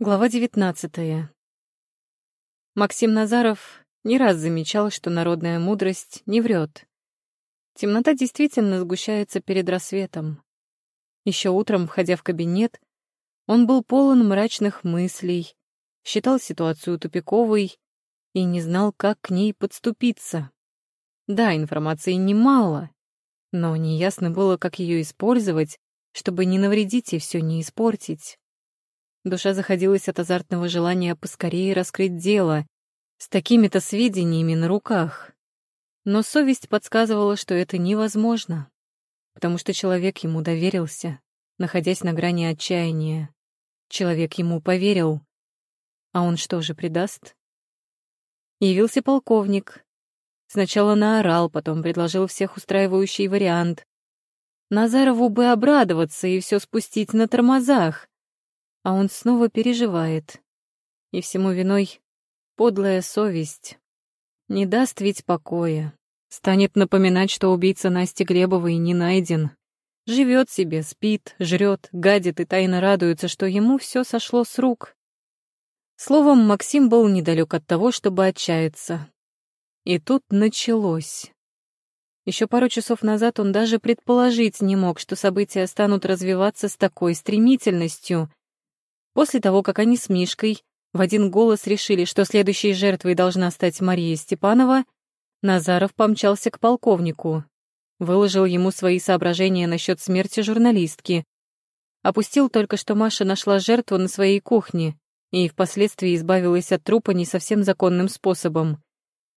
Глава 19. Максим Назаров не раз замечал, что народная мудрость не врет. Темнота действительно сгущается перед рассветом. Еще утром, входя в кабинет, он был полон мрачных мыслей, считал ситуацию тупиковой и не знал, как к ней подступиться. Да, информации немало, но неясно было, как ее использовать, чтобы не навредить и все не испортить. Душа заходилась от азартного желания поскорее раскрыть дело с такими-то сведениями на руках. Но совесть подсказывала, что это невозможно, потому что человек ему доверился, находясь на грани отчаяния. Человек ему поверил. А он что же предаст? Явился полковник. Сначала наорал, потом предложил всех устраивающий вариант. Назарову бы обрадоваться и все спустить на тормозах, а он снова переживает. И всему виной подлая совесть. Не даст ведь покоя. Станет напоминать, что убийца Насти Глебовой не найден. Живет себе, спит, жрет, гадит и тайно радуется, что ему все сошло с рук. Словом, Максим был недалек от того, чтобы отчаяться. И тут началось. Еще пару часов назад он даже предположить не мог, что события станут развиваться с такой стремительностью — После того, как они с Мишкой в один голос решили, что следующей жертвой должна стать Мария Степанова, Назаров помчался к полковнику, выложил ему свои соображения насчет смерти журналистки, опустил только, что Маша нашла жертву на своей кухне и впоследствии избавилась от трупа не совсем законным способом.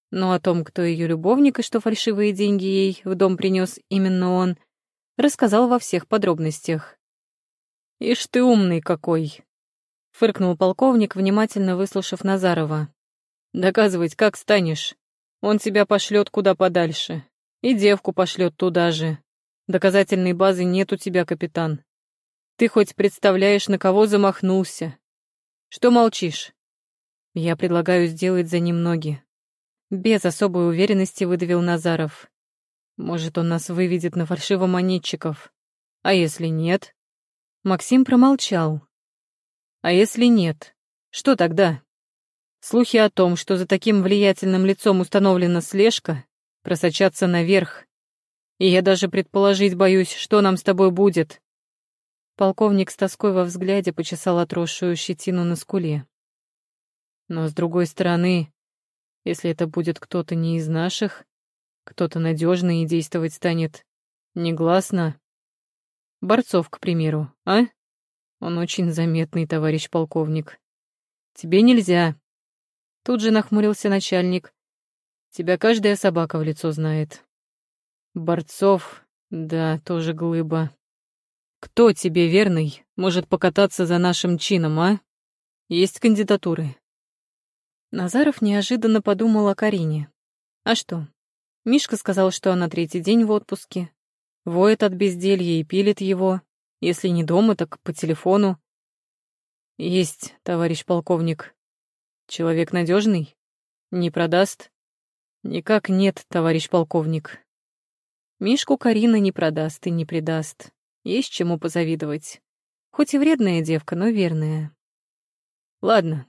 Но о том, кто ее любовник и что фальшивые деньги ей в дом принес именно он, рассказал во всех подробностях. «Ишь ты умный какой!» Фыркнул полковник, внимательно выслушав Назарова. Доказывать как станешь? Он тебя пошлет куда подальше. И девку пошлет туда же. Доказательной базы нет у тебя, капитан. Ты хоть представляешь, на кого замахнулся? Что молчишь? Я предлагаю сделать за ним ноги. Без особой уверенности выдавил Назаров. Может, он нас выведет на фальшивомонетчиков. А если нет? Максим промолчал, а если нет? Что тогда? Слухи о том, что за таким влиятельным лицом установлена слежка, просочатся наверх. И я даже предположить боюсь, что нам с тобой будет. Полковник с тоской во взгляде почесал отросшую щетину на скуле. Но с другой стороны, если это будет кто-то не из наших, кто-то надежный и действовать станет негласно. Борцов, к примеру, а? Он очень заметный, товарищ полковник. Тебе нельзя. Тут же нахмурился начальник. Тебя каждая собака в лицо знает. Борцов, да, тоже глыба. Кто тебе, верный, может покататься за нашим чином, а? Есть кандидатуры. Назаров неожиданно подумал о Карине. А что? Мишка сказал, что она третий день в отпуске. Воет от безделья и пилит его. Если не дома, так по телефону. Есть, товарищ полковник. Человек надежный? Не продаст? Никак нет, товарищ полковник. Мишку Карина не продаст и не предаст. Есть чему позавидовать. Хоть и вредная девка, но верная. Ладно,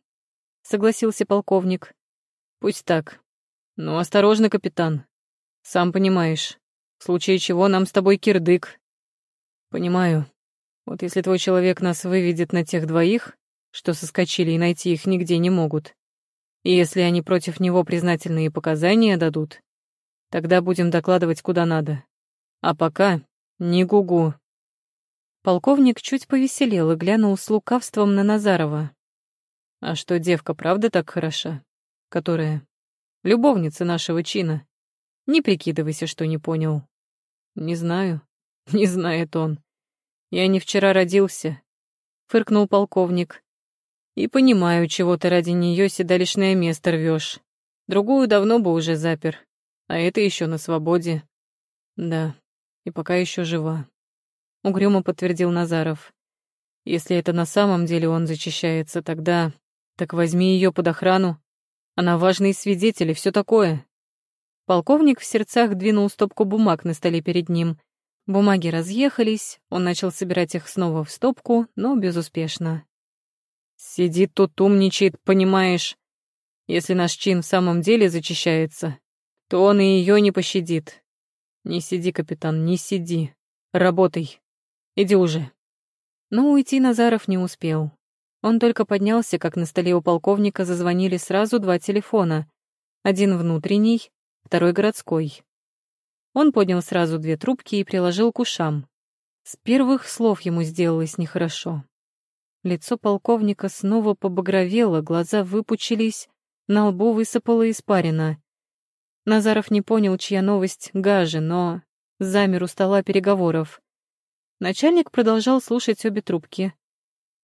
согласился полковник. Пусть так. Но осторожно, капитан. Сам понимаешь, в случае чего нам с тобой кирдык. Понимаю. Вот если твой человек нас выведет на тех двоих, что соскочили и найти их нигде не могут, и если они против него признательные показания дадут, тогда будем докладывать куда надо. А пока не гугу. Полковник чуть повеселел и глянул с лукавством на Назарова. А что, девка правда так хороша? Которая? Любовница нашего чина. Не прикидывайся, что не понял. Не знаю. Не знает он. Я не вчера родился, фыркнул полковник. И понимаю, чего ты ради нее седалищное место рвешь. Другую давно бы уже запер, а это еще на свободе. Да, и пока еще жива. Угрюмо подтвердил Назаров. Если это на самом деле он зачищается, тогда... Так возьми ее под охрану. Она важный свидетель и все такое. Полковник в сердцах двинул стопку бумаг на столе перед ним Бумаги разъехались, он начал собирать их снова в стопку, но безуспешно. Сидит тут, умничает, понимаешь. Если наш чин в самом деле зачищается, то он и ее не пощадит. Не сиди, капитан, не сиди. Работай. Иди уже. Но уйти Назаров не успел. Он только поднялся, как на столе у полковника зазвонили сразу два телефона. Один внутренний, второй городской. Он поднял сразу две трубки и приложил к ушам. С первых слов ему сделалось нехорошо. Лицо полковника снова побагровело, глаза выпучились, на лбу высыпала испарина. Назаров не понял, чья новость гаже, но замер у стола переговоров. Начальник продолжал слушать обе трубки.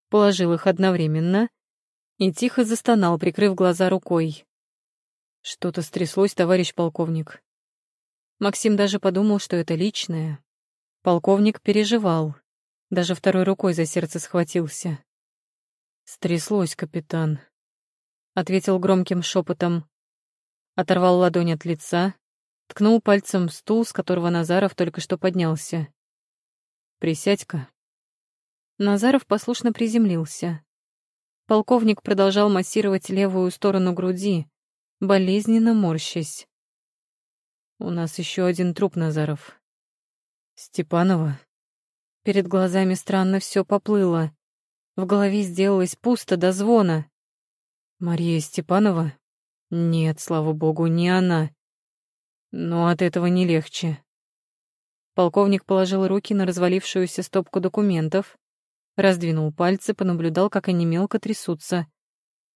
Положил их одновременно и тихо застонал, прикрыв глаза рукой. Что-то стряслось, товарищ полковник. Максим даже подумал, что это личное. Полковник переживал. Даже второй рукой за сердце схватился. «Стряслось, капитан», — ответил громким шепотом. Оторвал ладонь от лица, ткнул пальцем в стул, с которого Назаров только что поднялся. «Присядь-ка». Назаров послушно приземлился. Полковник продолжал массировать левую сторону груди, болезненно морщась. «У нас еще один труп, Назаров. Степанова». Перед глазами странно все поплыло. В голове сделалось пусто до звона. «Мария Степанова?» «Нет, слава богу, не она. Но от этого не легче. Полковник положил руки на развалившуюся стопку документов, раздвинул пальцы, понаблюдал, как они мелко трясутся.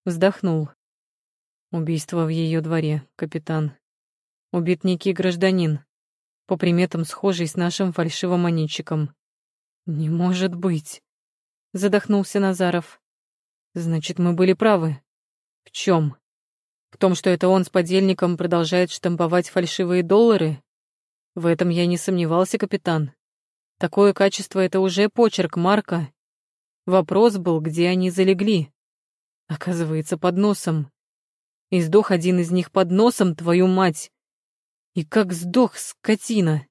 Вздохнул. Убийство в ее дворе, капитан. Убит некий гражданин, по приметам схожий с нашим фальшивомонетчиком. Не может быть. Задохнулся Назаров. Значит, мы были правы. В чем? В том, что это он с подельником продолжает штамповать фальшивые доллары? В этом я не сомневался, капитан. Такое качество — это уже почерк Марка. Вопрос был, где они залегли. Оказывается, под носом. И сдох один из них под носом, твою мать. И как сдох, скотина.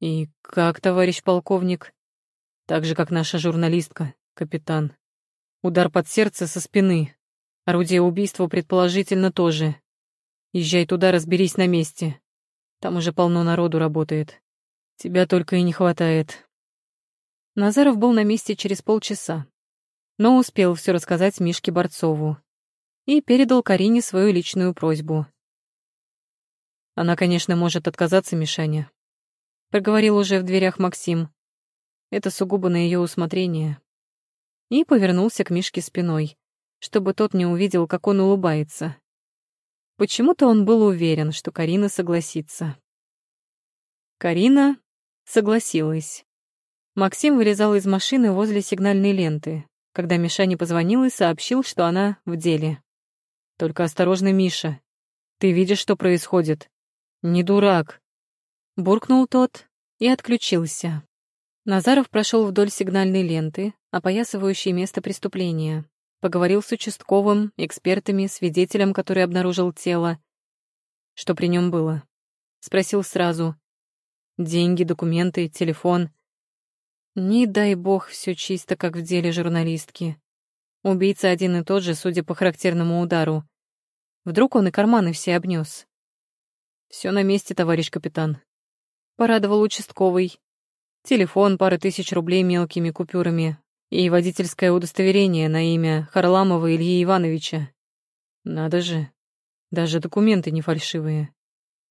И как, товарищ полковник? Так же, как наша журналистка, капитан. Удар под сердце со спины. Орудие убийства предположительно тоже. Езжай туда, разберись на месте. Там уже полно народу работает. Тебя только и не хватает. Назаров был на месте через полчаса, но успел все рассказать Мишке Борцову и передал Карине свою личную просьбу. Она, конечно, может отказаться, Мишаня. Проговорил уже в дверях Максим. Это сугубо на ее усмотрение. И повернулся к Мишке спиной, чтобы тот не увидел, как он улыбается. Почему-то он был уверен, что Карина согласится. Карина согласилась. Максим вылезал из машины возле сигнальной ленты, когда Мишане позвонил и сообщил, что она в деле. «Только осторожно, Миша. Ты видишь, что происходит? Не дурак!» Буркнул тот и отключился. Назаров прошел вдоль сигнальной ленты, опоясывающей место преступления, Поговорил с участковым, экспертами, свидетелем, который обнаружил тело. Что при нем было? Спросил сразу. Деньги, документы, телефон. Не дай бог, все чисто, как в деле журналистки. Убийца один и тот же, судя по характерному удару. Вдруг он и карманы все обнес. Все на месте, товарищ капитан. Порадовал участковый. Телефон, пара тысяч рублей мелкими купюрами, и водительское удостоверение на имя Харламова Ильи Ивановича. Надо же, даже документы не фальшивые.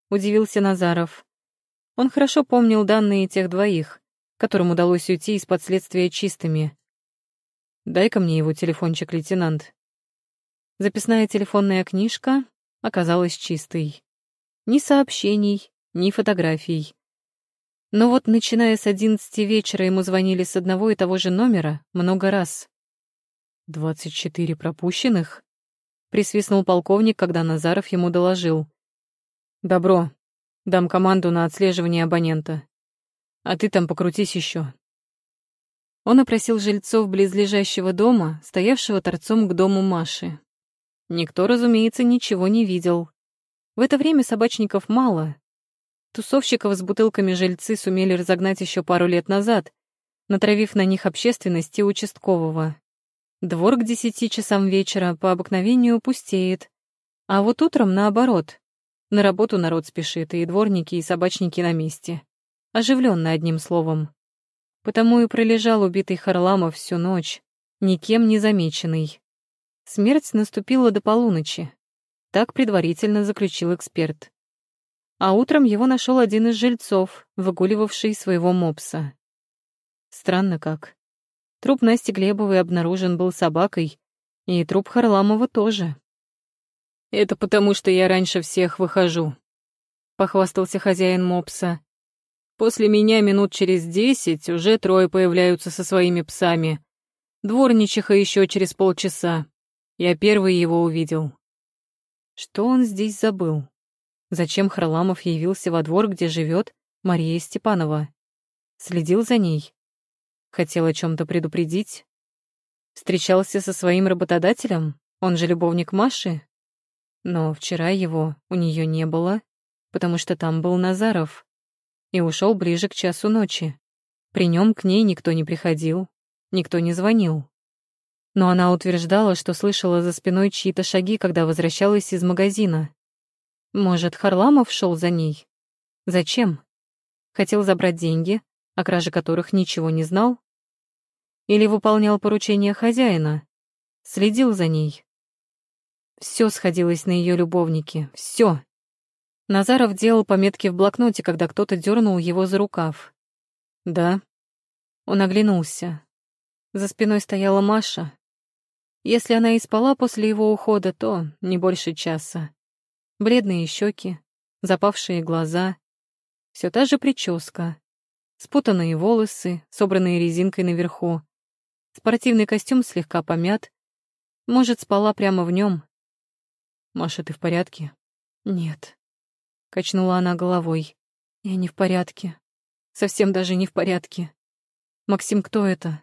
Удивился Назаров. Он хорошо помнил данные тех двоих, которым удалось уйти из-под следствия чистыми. «Дай-ка мне его телефончик, лейтенант». Записная телефонная книжка оказалась чистой. Ни сообщений, ни фотографий. Но вот начиная с одиннадцати вечера ему звонили с одного и того же номера много раз. «Двадцать четыре пропущенных?» — присвистнул полковник, когда Назаров ему доложил. «Добро. Дам команду на отслеживание абонента. А ты там покрутись еще. Он опросил жильцов близлежащего дома, стоявшего торцом к дому Маши. Никто, разумеется, ничего не видел. В это время собачников мало, Тусовщиков с бутылками жильцы сумели разогнать еще пару лет назад, натравив на них общественность и участкового. Двор к десяти часам вечера по обыкновению пустеет. А вот утром наоборот. На работу народ спешит, и дворники, и собачники на месте. Оживленно одним словом. Потому и пролежал убитый Харламов всю ночь, никем не замеченный. Смерть наступила до полуночи. Так предварительно заключил эксперт. А утром его нашел один из жильцов, выгуливавший своего мопса. Странно как. Труп Насти Глебовой обнаружен был собакой, и труп Харламова тоже. «Это потому, что я раньше всех выхожу», — похвастался хозяин мопса. «После меня минут через десять уже трое появляются со своими псами. Дворничиха еще через полчаса. Я первый его увидел». Что он здесь забыл? Зачем Харламов явился во двор, где живет Мария Степанова? Следил за ней? Хотел о чем-то предупредить? Встречался со своим работодателем? Он же любовник Маши? Но вчера его у нее не было, потому что там был Назаров. И ушел ближе к часу ночи. При нем к ней никто не приходил, никто не звонил. Но она утверждала, что слышала за спиной чьи-то шаги, когда возвращалась из магазина. Может, Харламов шел за ней? Зачем? Хотел забрать деньги, о краже которых ничего не знал? Или выполнял поручения хозяина? Следил за ней? Все сходилось на ее любовнике, все. Назаров делал пометки в блокноте, когда кто-то дернул его за рукав. Да. Он оглянулся. За спиной стояла Маша. Если она и спала после его ухода, то не больше часа. Бледные щеки, запавшие глаза, все та же прическа, спутанные волосы, собранные резинкой наверху. Спортивный костюм слегка помят. Может, спала прямо в нем. «Маша, ты в порядке?» «Нет», — качнула она головой. «Я не в порядке. Совсем даже не в порядке. Максим, кто это?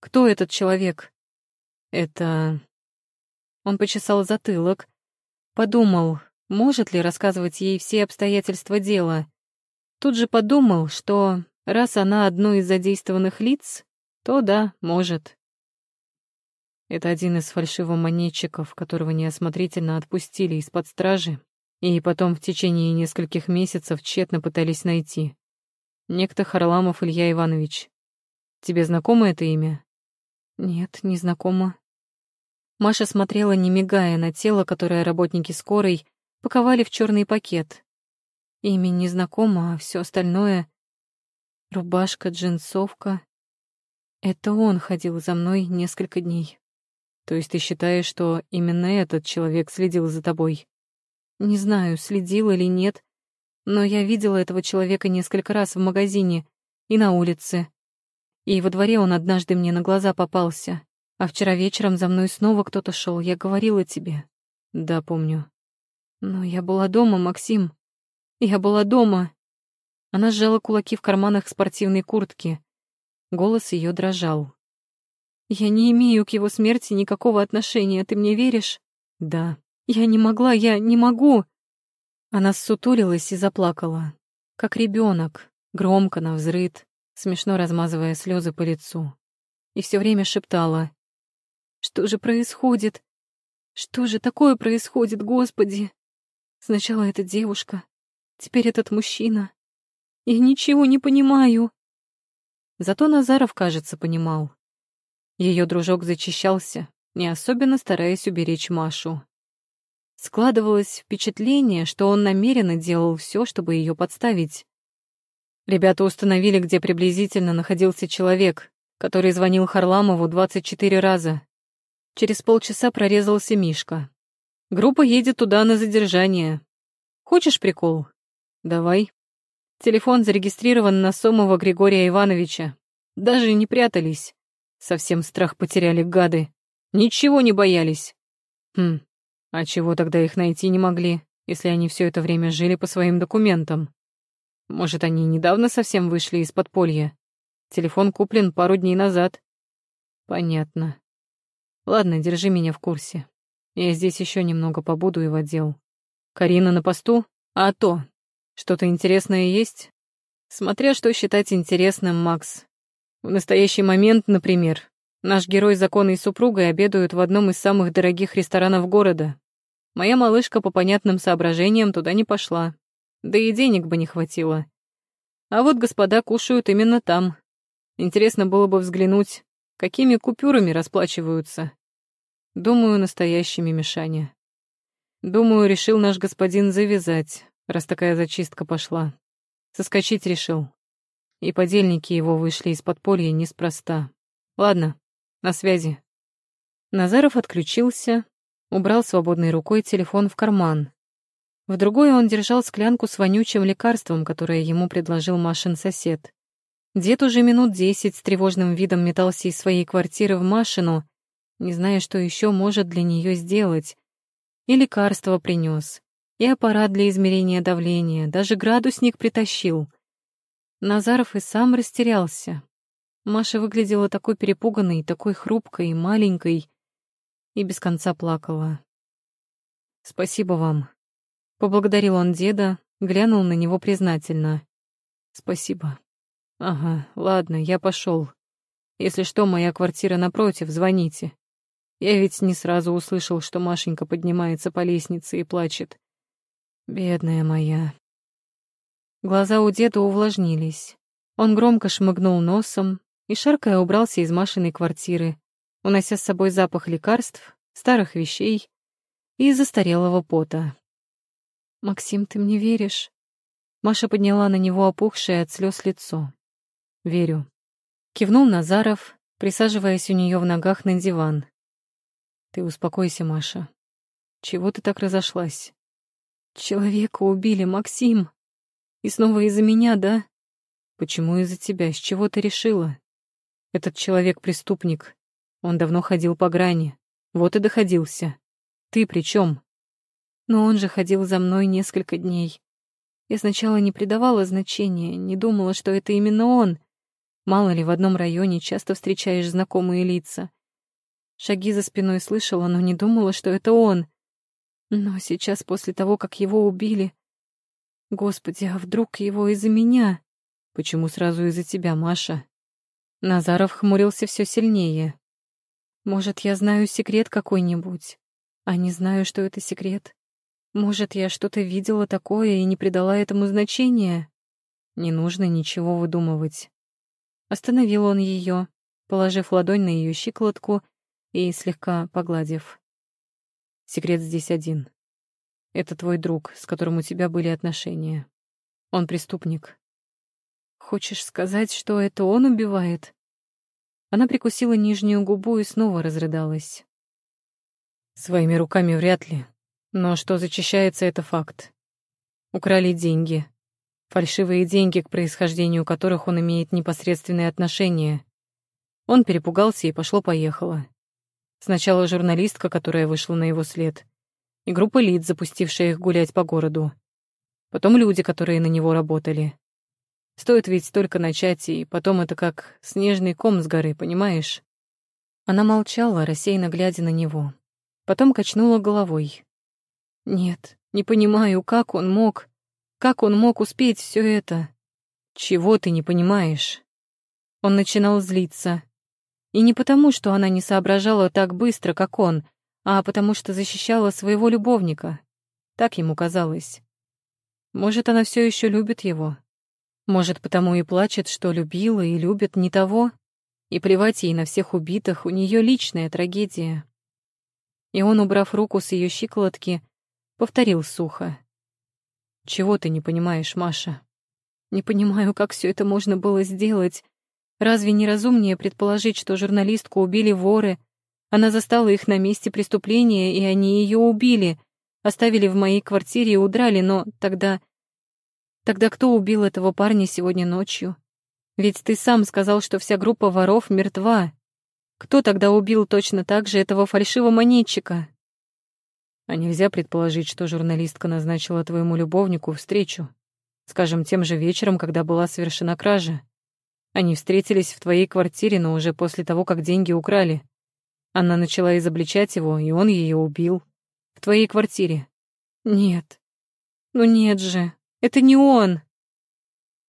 Кто этот человек?» «Это...» Он почесал затылок, подумал, может ли рассказывать ей все обстоятельства дела. Тут же подумал, что раз она одно из задействованных лиц, то да, может. Это один из фальшивомонетчиков, которого неосмотрительно отпустили из-под стражи и потом в течение нескольких месяцев тщетно пытались найти. Некто Харламов Илья Иванович. Тебе знакомо это имя? Нет, не знакомо. Маша смотрела, не мигая, на тело, которое работники скорой паковали в черный пакет. Имя незнакомо, а все остальное — рубашка, джинсовка. Это он ходил за мной несколько дней. То есть ты считаешь, что именно этот человек следил за тобой? Не знаю, следил или нет, но я видела этого человека несколько раз в магазине и на улице. И во дворе он однажды мне на глаза попался. А вчера вечером за мной снова кто-то шел. Я говорила тебе. Да, помню. Но я была дома, Максим. Я была дома. Она сжала кулаки в карманах спортивной куртки. Голос ее дрожал. Я не имею к его смерти никакого отношения, ты мне веришь? Да. Я не могла, я не могу. Она ссутулилась и заплакала, как ребенок, громко навзрыд, смешно размазывая слезы по лицу. И все время шептала что же происходит? Что же такое происходит, Господи? Сначала эта девушка, теперь этот мужчина. Я ничего не понимаю. Зато Назаров, кажется, понимал. Ее дружок зачищался, не особенно стараясь уберечь Машу. Складывалось впечатление, что он намеренно делал все, чтобы ее подставить. Ребята установили, где приблизительно находился человек, который звонил Харламову 24 раза. Через полчаса прорезался Мишка. Группа едет туда на задержание. Хочешь прикол? Давай. Телефон зарегистрирован на Сомова Григория Ивановича. Даже не прятались. Совсем страх потеряли гады. Ничего не боялись. Хм, а чего тогда их найти не могли, если они все это время жили по своим документам? Может, они недавно совсем вышли из подполья? Телефон куплен пару дней назад. Понятно. Ладно, держи меня в курсе. Я здесь еще немного побуду и в отдел. Карина на посту? А то. Что-то интересное есть? Смотря что считать интересным, Макс. В настоящий момент, например, Наш герой законной супругой обедают в одном из самых дорогих ресторанов города. Моя малышка по понятным соображениям туда не пошла. Да и денег бы не хватило. А вот господа кушают именно там. Интересно было бы взглянуть, какими купюрами расплачиваются. Думаю, настоящими Мишаня. Думаю, решил наш господин завязать, раз такая зачистка пошла. Соскочить решил. И подельники его вышли из подполья неспроста. Ладно, на связи. Назаров отключился, убрал свободной рукой телефон в карман. В другой он держал склянку с вонючим лекарством, которое ему предложил Машин сосед. Дед уже минут десять с тревожным видом метался из своей квартиры в Машину, не зная, что еще может для нее сделать. И лекарство принес, и аппарат для измерения давления, даже градусник притащил. Назаров и сам растерялся. Маша выглядела такой перепуганной, такой хрупкой и маленькой, и без конца плакала. «Спасибо вам», — поблагодарил он деда, глянул на него признательно. «Спасибо. Ага, ладно, я пошел. Если что, моя квартира напротив, звоните. Я ведь не сразу услышал, что Машенька поднимается по лестнице и плачет. Бедная моя». Глаза у деда увлажнились. Он громко шмыгнул носом, и, шаркая, убрался из Машиной квартиры, унося с собой запах лекарств, старых вещей и застарелого пота. «Максим, ты мне веришь?» Маша подняла на него опухшее от слез лицо. «Верю». Кивнул Назаров, присаживаясь у нее в ногах на диван. «Ты успокойся, Маша. Чего ты так разошлась?» «Человека убили, Максим. И снова из-за меня, да?» «Почему из-за тебя? С чего ты решила?» Этот человек преступник. Он давно ходил по грани. Вот и доходился. Ты при чем? Но он же ходил за мной несколько дней. Я сначала не придавала значения, не думала, что это именно он. Мало ли, в одном районе часто встречаешь знакомые лица. Шаги за спиной слышала, но не думала, что это он. Но сейчас, после того, как его убили... Господи, а вдруг его из-за меня? Почему сразу из-за тебя, Маша? Назаров хмурился все сильнее. «Может, я знаю секрет какой-нибудь, а не знаю, что это секрет? Может, я что-то видела такое и не придала этому значения? Не нужно ничего выдумывать». Остановил он ее, положив ладонь на ее щиколотку и слегка погладив. «Секрет здесь один. Это твой друг, с которым у тебя были отношения. Он преступник. Хочешь сказать, что это он убивает? Она прикусила нижнюю губу и снова разрыдалась. Своими руками вряд ли. Но что зачищается, это факт. Украли деньги. Фальшивые деньги, к происхождению которых он имеет непосредственное отношение. Он перепугался и пошло-поехало. Сначала журналистка, которая вышла на его след, и группа лиц, запустившая их гулять по городу. Потом люди, которые на него работали. Стоит ведь только начать, и потом это как снежный ком с горы, понимаешь? Она молчала, рассеянно глядя на него. Потом качнула головой. Нет, не понимаю, как он мог... Как он мог успеть все это? Чего ты не понимаешь? Он начинал злиться. И не потому, что она не соображала так быстро, как он, а потому что защищала своего любовника. Так ему казалось. Может, она все еще любит его, может, потому и плачет, что любила и любит не того, и плевать ей на всех убитых, у нее личная трагедия. И он, убрав руку с ее щиколотки, повторил сухо. «Чего ты не понимаешь, Маша?» «Не понимаю, как все это можно было сделать. Разве не разумнее предположить, что журналистку убили воры? Она застала их на месте преступления, и они ее убили, оставили в моей квартире и удрали, но тогда Тогда кто убил этого парня сегодня ночью? Ведь ты сам сказал, что вся группа воров мертва. Кто тогда убил точно так же этого фальшивомонетчика? А нельзя предположить, что журналистка назначила твоему любовнику встречу. Скажем, тем же вечером, когда была совершена кража. Они встретились в твоей квартире, но уже после того, как деньги украли. Она начала изобличать его, и он ее убил. В твоей квартире. Нет. Ну нет же. Это не он!»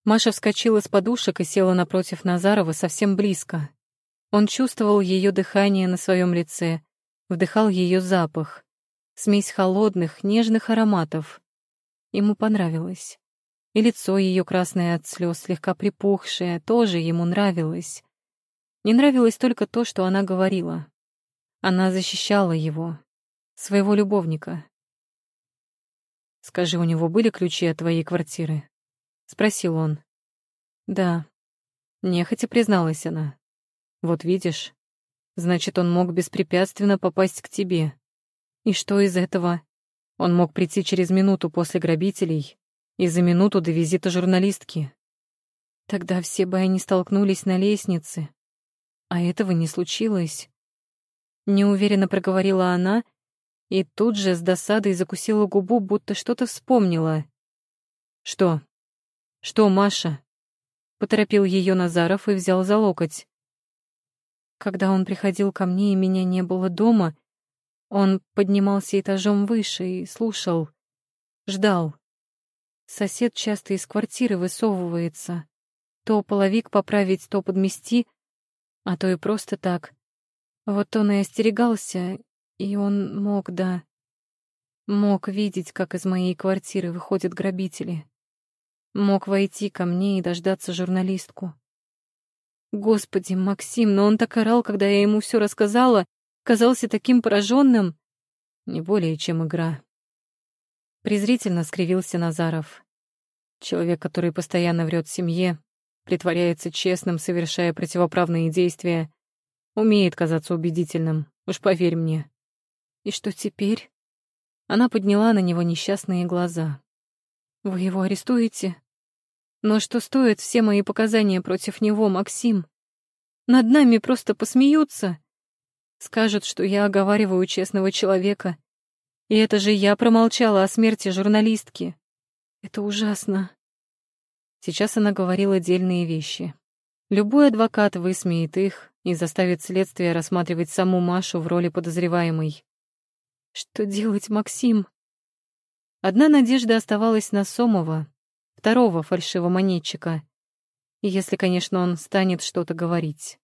Маша вскочила с подушек и села напротив Назарова совсем близко. Он чувствовал ее дыхание на своем лице, вдыхал ее запах, смесь холодных, нежных ароматов. Ему понравилось. И лицо ее красное от слез, слегка припухшее, тоже ему нравилось. Не нравилось только то, что она говорила. Она защищала его, своего любовника. «Скажи, у него были ключи от твоей квартиры?» — спросил он. «Да», — нехотя призналась она. «Вот видишь, значит, он мог беспрепятственно попасть к тебе. И что из этого? Он мог прийти через минуту после грабителей и за минуту до визита журналистки. Тогда все бы они столкнулись на лестнице. А этого не случилось. Неуверенно проговорила она и тут же с досадой закусила губу, будто что-то вспомнила. «Что? Что, Маша?» Поторопил ее Назаров и взял за локоть. Когда он приходил ко мне и меня не было дома, он поднимался этажом выше и слушал. Ждал. Сосед часто из квартиры высовывается. То половик поправить, то подмести, а то и просто так. Вот он и остерегался, и он мог, да, мог видеть, как из моей квартиры выходят грабители. Мог войти ко мне и дождаться журналистку. Господи, Максим, но он так орал, когда я ему все рассказала, казался таким пораженным. Не более, чем игра. Презрительно скривился Назаров. Человек, который постоянно врет семье, притворяется честным, совершая противоправные действия, умеет казаться убедительным, уж поверь мне. И что теперь? Она подняла на него несчастные глаза. Вы его арестуете? Но что стоят все мои показания против него, Максим? Над нами просто посмеются. Скажут, что я оговариваю честного человека, и это же я промолчала о смерти журналистки. Это ужасно. Сейчас она говорила дельные вещи. Любой адвокат высмеет их и заставит следствие рассматривать саму Машу в роли подозреваемой. Что делать, Максим? Одна надежда оставалась на Сомова, второго фальшивомонетчика. Если, конечно, он станет что-то говорить.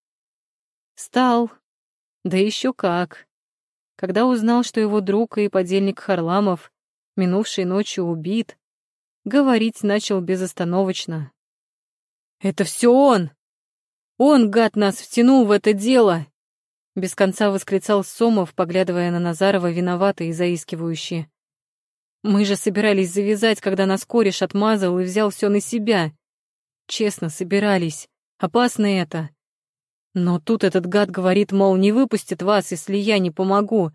Стал. Да еще как когда узнал, что его друг и подельник Харламов минувшей ночью убит, говорить начал безостановочно. «Это все он! Он, гад, нас втянул в это дело!» Без конца восклицал Сомов, поглядывая на Назарова виновато и заискивающе. «Мы же собирались завязать, когда нас кореш отмазал и взял все на себя. Честно, собирались. Опасно это. Но тут этот гад говорит, мол, не выпустит вас, если я не помогу.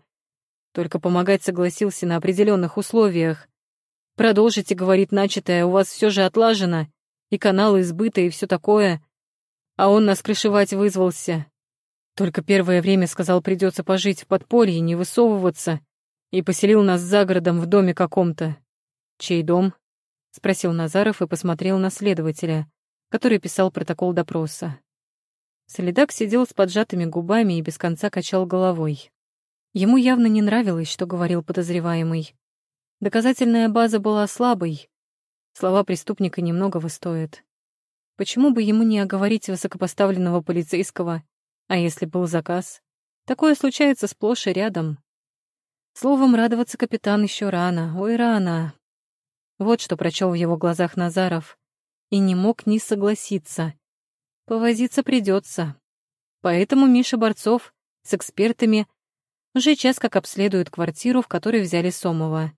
Только помогать согласился на определенных условиях. Продолжите, говорит, начатое, у вас все же отлажено, и каналы избыта, и все такое. А он нас крышевать вызвался. Только первое время сказал, придется пожить в подполье, не высовываться, и поселил нас за городом в доме каком-то. Чей дом? Спросил Назаров и посмотрел на следователя, который писал протокол допроса. Солидак сидел с поджатыми губами и без конца качал головой. Ему явно не нравилось, что говорил подозреваемый. Доказательная база была слабой. Слова преступника немногого стоят. Почему бы ему не оговорить высокопоставленного полицейского? А если был заказ? Такое случается сплошь и рядом. Словом, радоваться капитан еще рано, ой, рано. Вот что прочел в его глазах Назаров. И не мог не согласиться — Повозиться придется. Поэтому Миша Борцов с экспертами уже час как обследует квартиру, в которой взяли Сомова.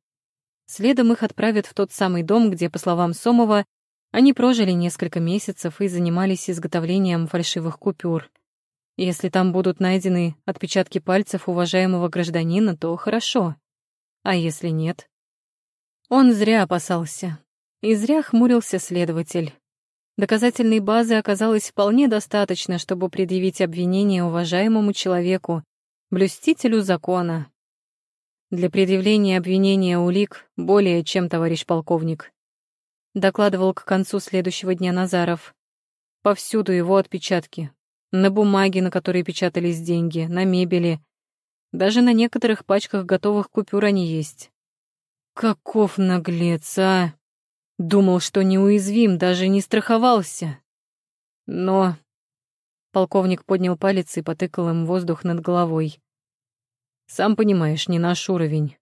Следом их отправят в тот самый дом, где, по словам Сомова, они прожили несколько месяцев и занимались изготовлением фальшивых купюр. Если там будут найдены отпечатки пальцев уважаемого гражданина, то хорошо. А если нет? Он зря опасался. И зря хмурился следователь. Доказательной базы оказалось вполне достаточно, чтобы предъявить обвинение уважаемому человеку, блюстителю закона. Для предъявления обвинения улик более чем, товарищ полковник. Докладывал к концу следующего дня Назаров. Повсюду его отпечатки. На бумаге, на которой печатались деньги, на мебели. Даже на некоторых пачках готовых купюр они есть. Каков наглец, а! Думал, что неуязвим, даже не страховался. Но Полковник поднял палец и потыкал им воздух над головой. «Сам понимаешь, не наш уровень.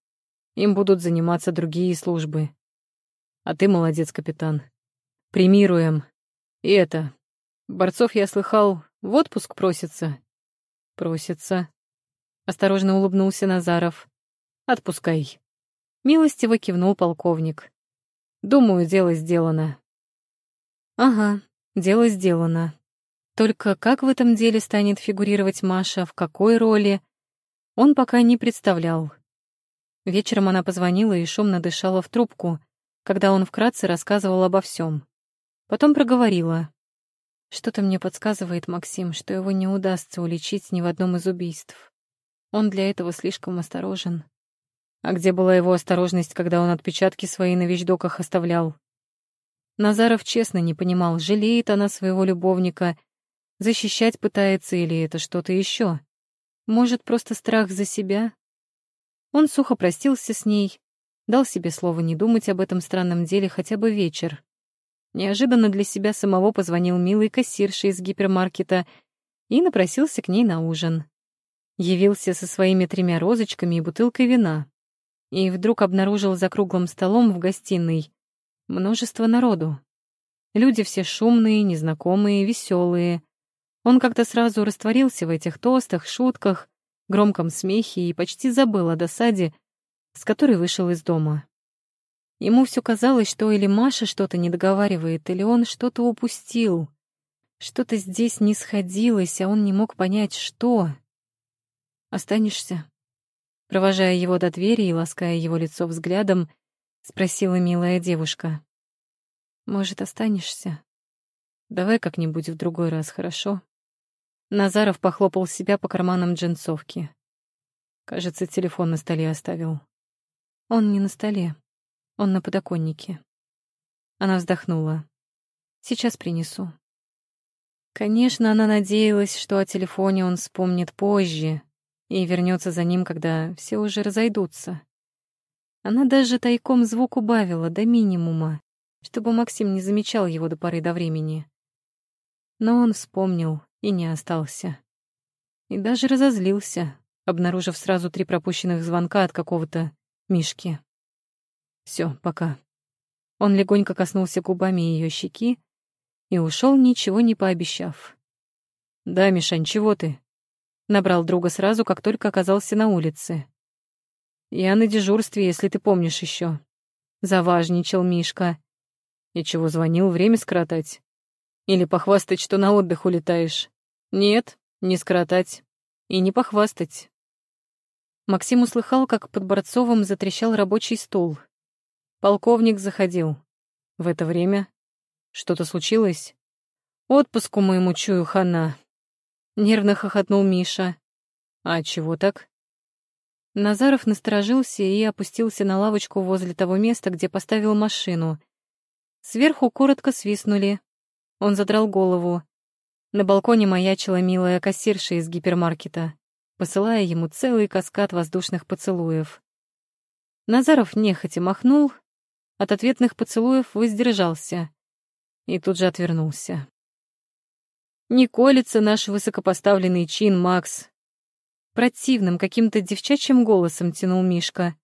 Им будут заниматься другие службы. А ты молодец, капитан. Премируем. И это... Борцов, я слыхал, в отпуск просится?» «Просится». Осторожно улыбнулся Назаров. «Отпускай». Милостиво кивнул полковник. «Думаю, дело сделано». «Ага, дело сделано. Только как в этом деле станет фигурировать Маша, в какой роли, он пока не представлял. Вечером она позвонила и шумно дышала в трубку, когда он вкратце рассказывал обо всем. Потом проговорила. «Что-то мне подсказывает, Максим, что его не удастся уличить ни в одном из убийств. Он для этого слишком осторожен». А где была его осторожность, когда он отпечатки свои на вещдоках оставлял? Назаров честно не понимал, жалеет она своего любовника, защищать пытается или это что-то еще. Может, просто страх за себя? Он сухо простился с ней, дал себе слово не думать об этом странном деле хотя бы вечер. Неожиданно для себя самого позвонил милый кассирша из гипермаркета и напросился к ней на ужин. Явился со своими тремя розочками и бутылкой вина. И вдруг обнаружил за круглым столом в гостиной множество народу. Люди все шумные, незнакомые, веселые. Он как-то сразу растворился в этих тостах, шутках, громком смехе и почти забыл о досаде, с которой вышел из дома. Ему все казалось, что или Маша что-то не договаривает, или он что-то упустил. Что-то здесь не сходилось, а он не мог понять, что. «Останешься?» Провожая его до двери и лаская его лицо взглядом, спросила милая девушка. «Может, останешься? Давай как-нибудь в другой раз, хорошо?» Назаров похлопал себя по карманам джинсовки. Кажется, телефон на столе оставил. Он не на столе. Он на подоконнике. Она вздохнула. Сейчас принесу. Конечно, она надеялась, что о телефоне он вспомнит позже и вернется за ним, когда все уже разойдутся. Она даже тайком звук убавила до минимума, чтобы Максим не замечал его до поры до времени. Но он вспомнил и не остался. И даже разозлился, обнаружив сразу три пропущенных звонка от какого-то Мишки. Все, пока. Он легонько коснулся губами ее щеки и ушел, ничего не пообещав. «Да, Мишань, чего ты?» Набрал друга сразу, как только оказался на улице. «Я на дежурстве, если ты помнишь еще. Заважничал Мишка. И чего звонил, время скоротать? Или похвастать, что на отдых улетаешь? Нет, не скоротать. И не похвастать. Максим услыхал, как под Борцовым затрещал рабочий стул. Полковник заходил. В это время что-то случилось? Отпуску моему чую хана. Нервно хохотнул Миша. А чего так? Назаров насторожился и опустился на лавочку возле того места, где поставил машину. Сверху коротко свистнули. Он задрал голову. На балконе маячила милая кассирша из гипермаркета, посылая ему целый каскад воздушных поцелуев. Назаров нехотя махнул, от ответных поцелуев воздержался и тут же отвернулся. «Не колется наш высокопоставленный чин, Макс!» Противным каким-то девчачьим голосом тянул Мишка.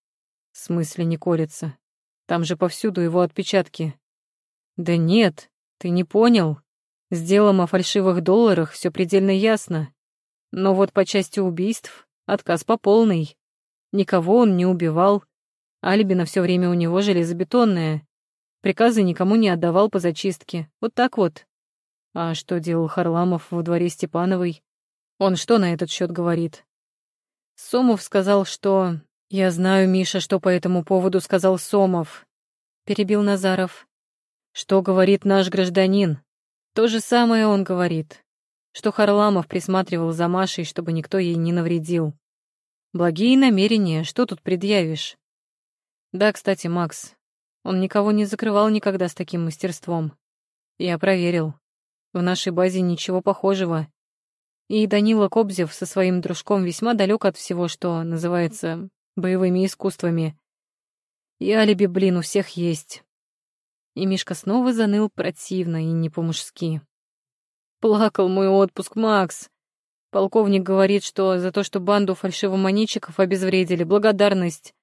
«В смысле не колется? Там же повсюду его отпечатки». «Да нет, ты не понял. С делом о фальшивых долларах все предельно ясно. Но вот по части убийств отказ по полной. Никого он не убивал. Алиби на все время у него железобетонное. Приказы никому не отдавал по зачистке. Вот так вот. А что делал Харламов во дворе Степановой? Он что на этот счет говорит? Сомов сказал, что... «Я знаю, Миша, что по этому поводу сказал Сомов», — перебил Назаров. «Что говорит наш гражданин? То же самое он говорит, что Харламов присматривал за Машей, чтобы никто ей не навредил. Благие намерения, что тут предъявишь? Да, кстати, Макс, он никого не закрывал никогда с таким мастерством. Я проверил. В нашей базе ничего похожего. И Данила Кобзев со своим дружком весьма далек от всего, что называется боевыми искусствами. И алиби, блин, у всех есть. И Мишка снова заныл противно и не по-мужски. Плакал мой отпуск, Макс. Полковник говорит, что за то, что банду фальшивомонетчиков обезвредили, благодарность.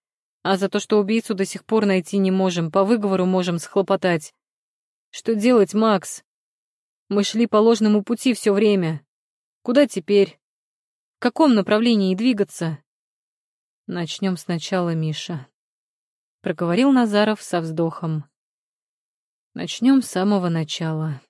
А за то, что убийцу до сих пор найти не можем, по выговору можем схлопотать. Что делать, Макс? Мы шли по ложному пути все время. Куда теперь? В каком направлении двигаться? Начнем сначала, Миша. Проговорил Назаров со вздохом. Начнем с самого начала.